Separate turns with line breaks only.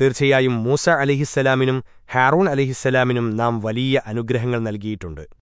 തീർച്ചയായും മൂസ അലിഹിസ്സലാമിനും ഹാറൂൺ അലിഹിസ്സലാമിനും നാം വലിയ അനുഗ്രഹങ്ങൾ നൽകിയിട്ടുണ്ട്.